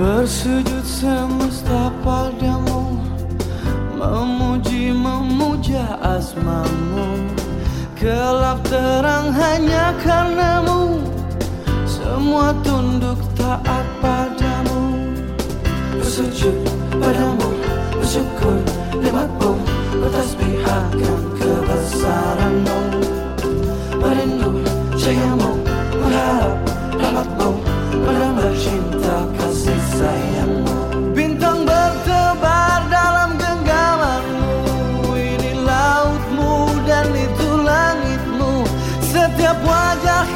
Bersujud semesta padamu Memuji memuja asmamu. Gelap terang hanya karenamu. Semua tunduk taat padamu. Bersujud padamu Bersyukur nikmatmu Bertasbihkan kebesaranmu. Merindu jayamu Mengharap rahmatmu Menambah cinta kasih sayangmu. Bintang bertebar dalam genggamanmu. Ini lautmu dan itu langitmu. Setiap wajah